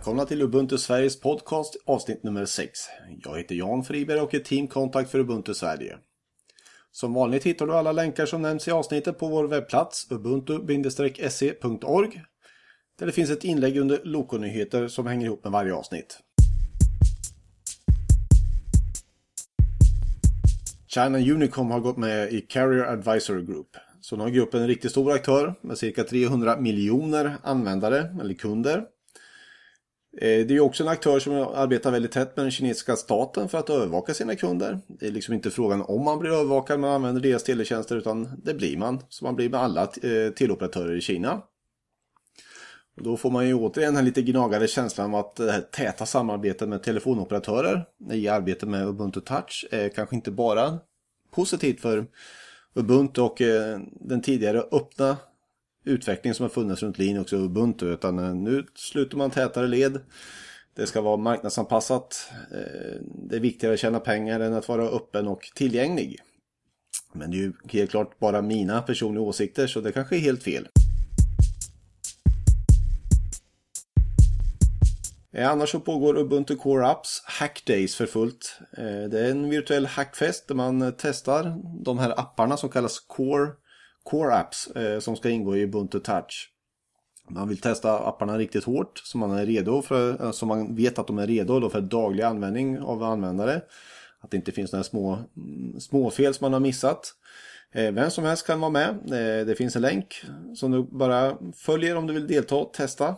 Välkomna till Ubuntu Sveriges podcast avsnitt nummer 6. Jag heter Jan Friberg och är teamkontakt för Ubuntu Sverige. Som vanligt hittar du alla länkar som nämns i avsnittet på vår webbplats ubuntu-se.org där det finns ett inlägg under Lokonyheter som hänger ihop med varje avsnitt. China Unicom har gått med i Carrier Advisory Group. Så nu har gruppen en riktigt stor aktör med cirka 300 miljoner användare eller kunder. Eh, det är också en aktör som arbetar väldigt tätt med den kinesiska staten för att övervaka sina kunder. Det är liksom inte frågan om man blir övervakad när man använder deras teletjänster utan det blir man. Så man blir med alla eh, teleoperatörer i Kina. Och då får man ju återigen den lite gnagade känslan av att det här täta samarbetet med telefonoperatörer i arbetet med Ubuntu Touch är kanske inte bara positivt för Ubuntu och eh, den tidigare öppna utveckling som har funnits runt Linux och Ubuntu utan eh, nu sluter man tätare led. Det ska vara marknadsanpassat. Eh, det är viktigare att tjäna pengar än att vara öppen och tillgänglig. Men det är ju helt klart bara mina personliga åsikter så det kanske är helt fel. Eh, annars så pågår Ubuntu Core Apps Hack Days för fullt. Det är en virtuell hackfest där man testar de här apparna som kallas Core Core Apps eh, som ska ingå i Ubuntu Touch. Man vill testa apparna riktigt hårt så man är redo för, eh, så man vet att de är redo för daglig användning av användare. Att det inte finns några små, mm, småfel som man har missat. Eh, vem som helst kan vara med. Eh, det finns en länk som du bara följer om du vill delta och testa.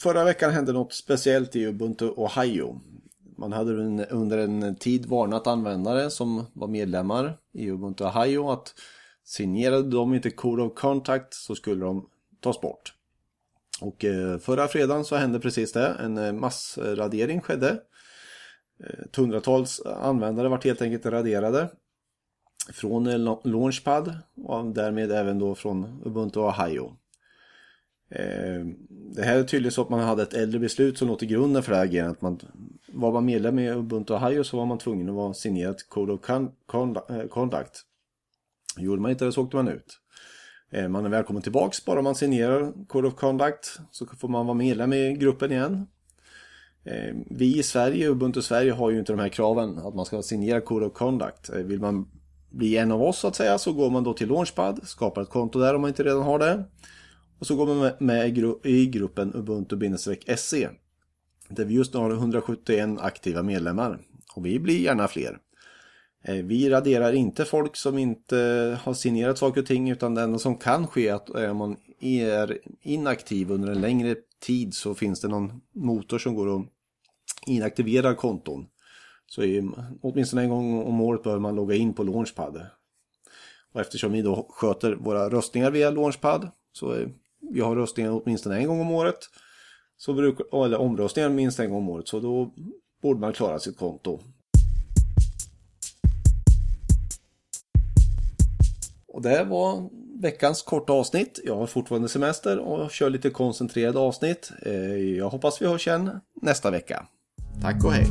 Förra veckan hände något speciellt i Ubuntu Ohio. Man hade under en tid varnat användare som var medlemmar i Ubuntu Ohio att signerade de inte Code of Contact så skulle de tas bort. Och eh, förra fredagen så hände precis det. En eh, massradering skedde. Ett hundratals användare vart helt enkelt raderade. Från Launchpad och därmed även då från Ubuntu Ohio. Det här är tydligt så att man hade ett äldre beslut som låg till grunden för det här agerandet. Man, var man medlem i Ubuntu Ohio så var man tvungen att vara signerat Code of eh, Conduct. Gjorde man inte det så åkte man ut. Eh, man är välkommen tillbaks bara man signerar Code of Conduct så får man vara medlem i gruppen igen. Eh, vi i Sverige, Ubuntu Sverige, har ju inte de här kraven att man ska signera Code of Conduct. Vill man bli en av oss så att säga så går man då till Launchpad, skapar ett konto där om man inte redan har det. Och så går man med i gruppen Ubuntu-SE. Där vi just nu har 171 aktiva medlemmar. Och vi blir gärna fler. Eh, vi raderar inte folk som inte har signerat saker och ting utan det enda som kan ske är att om man är inaktiv under en längre tid så finns det någon motor som går och inaktiverar konton. Så åtminstone en gång om året bör man logga in på Launchpad. Och eftersom vi då sköter våra röstningar via Launchpad så vi har röstningar åtminstone en gång om året. Så brukar, eller omröstningar minst en gång om året. Så då borde man klara sitt konto. Och det var veckans korta avsnitt. Jag har fortfarande semester och kör lite koncentrerade avsnitt. Eh, jag hoppas vi hörs igen nästa vecka. Tack och hej!